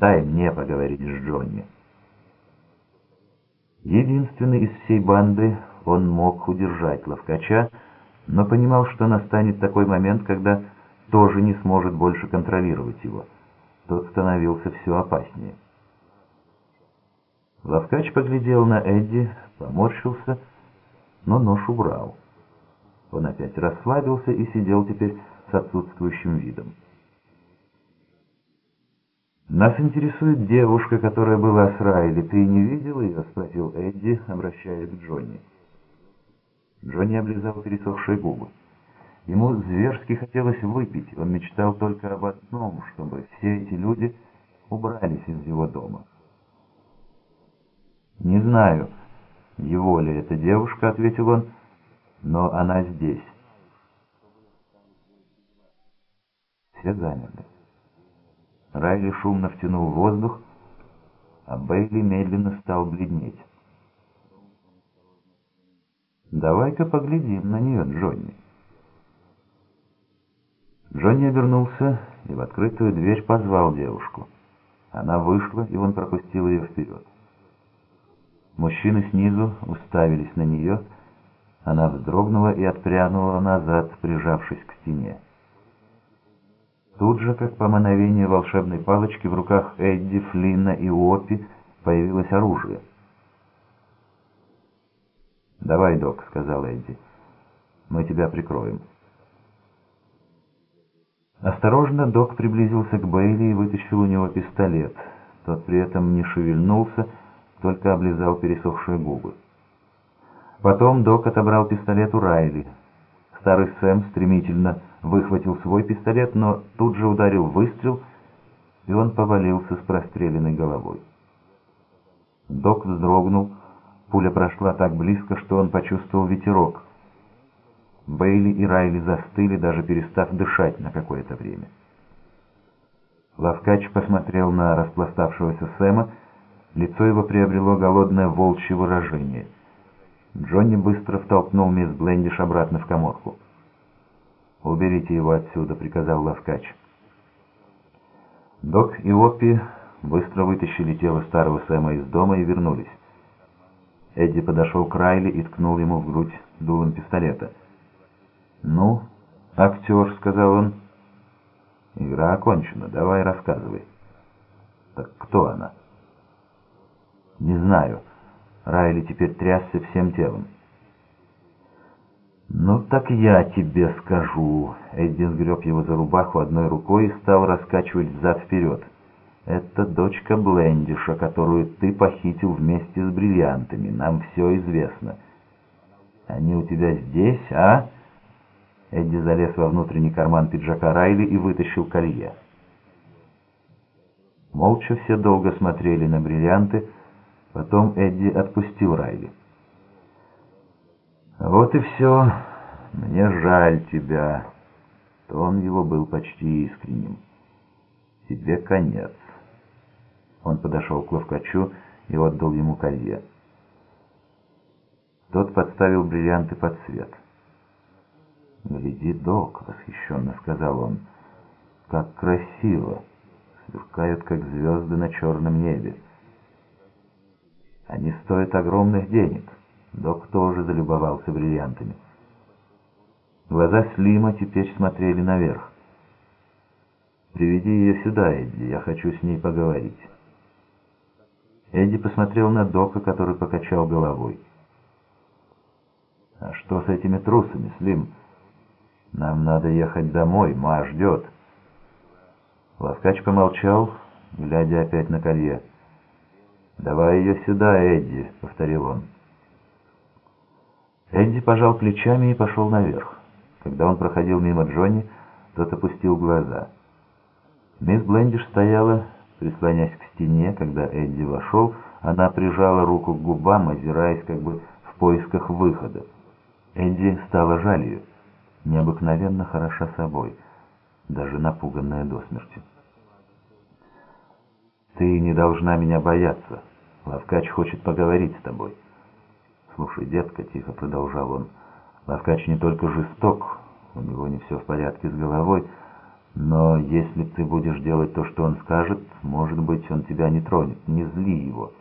Дай мне поговорить с Джонни». Единственный из всей банды он мог удержать ловкача, но понимал, что настанет такой момент, когда тоже не сможет больше контролировать его. Тот становился все опаснее. Ловкач поглядел на Эдди, поморщился, но нож убрал. Он опять расслабился и сидел теперь с отсутствующим видом. «Нас интересует девушка, которая была с Райли. Ты не видел ее?» — спросил Эдди, обращаясь к Джонни. Джонни облизал пересохшие губы. Ему зверски хотелось выпить. Он мечтал только об одном, чтобы все эти люди убрались из его дома. «Не знаю, его ли эта девушка», — ответил он, — «но она здесь». Все замерли. Райли шумно втянул воздух, а Бейли медленно стал бледнеть. «Давай-ка поглядим на нее, Джонни». Джонни обернулся и в открытую дверь позвал девушку. Она вышла, и он пропустил ее вперед. Мужчины снизу уставились на нее. Она вздрогнула и отпрянула назад, прижавшись к стене. Тут же, как по мановению волшебной палочки, в руках Эдди, Флинна и Уоппи появилось оружие. «Давай, док», — сказал Эдди, — «мы тебя прикроем». Осторожно док приблизился к Бейли и вытащил у него пистолет. Тот при этом не шевельнулся, только облизал пересохшие губы. Потом док отобрал пистолет у Райли. Старый Сэм стремительно выхватил свой пистолет, но тут же ударил выстрел, и он повалился с простреленной головой. Док вздрогнул, пуля прошла так близко, что он почувствовал ветерок. Бейли и Райли застыли, даже перестав дышать на какое-то время. Лавкач посмотрел на распластавшегося Сэма, лицо его приобрело голодное волчье выражение. Джонни быстро втолкнул мисс Блендиш обратно в коморку. «Уберите его отсюда», — приказал Лавкач. Док и Оппи быстро вытащили тело старого Сэма из дома и вернулись. Эдди подошел к Райли и ткнул ему в грудь дулом пистолета. «Ну, актер», — сказал он. «Игра окончена, давай рассказывай». «Так кто она?» «Не знаю». Райли теперь трясся всем телом. «Ну так я тебе скажу». Эдди сгреб его за рубаху одной рукой и стал раскачивать взад-вперед. «Это дочка Блендиша, которую ты похитил вместе с бриллиантами. Нам все известно». «Они у тебя здесь, а?» Эдди залез во внутренний карман пиджака Райли и вытащил колье. Молча все долго смотрели на бриллианты, потом Эдди отпустил Райли. «Вот и все. Мне жаль тебя». Тон его был почти искренним. «Тебе конец». Он подошел к ловкачу и отдал ему колье. Тот подставил бриллианты под свет. «Гляди, док», — восхищенно сказал он, — «как красиво! Сверкают, как звезды на черном небе. Они стоят огромных денег». Док тоже залюбовался бриллиантами. Глаза Слима теперь смотрели наверх. «Приведи ее сюда, Эдди, я хочу с ней поговорить». Эдди посмотрел на Дока, который покачал головой. «А что с этими трусами, Слим? Нам надо ехать домой, ма ждет». Ласкач помолчал, глядя опять на колье. «Давай ее сюда, Эдди», — повторил он. Эдди пожал плечами и пошел наверх. Когда он проходил мимо Джонни, тот опустил глаза. Мисс Блендиш стояла, прислонясь к стене, когда Эдди вошел, она прижала руку к губам, озираясь как бы в поисках выхода. Эдди стала жаль ее, необыкновенно хороша собой, даже напуганная до смерти. «Ты не должна меня бояться. Лавкач хочет поговорить с тобой». «Слушай, детка», — тихо продолжал он, — «Лавкач не только жесток, у него не все в порядке с головой, Но если ты будешь делать то, что он скажет, может быть, он тебя не тронет. Не зли его.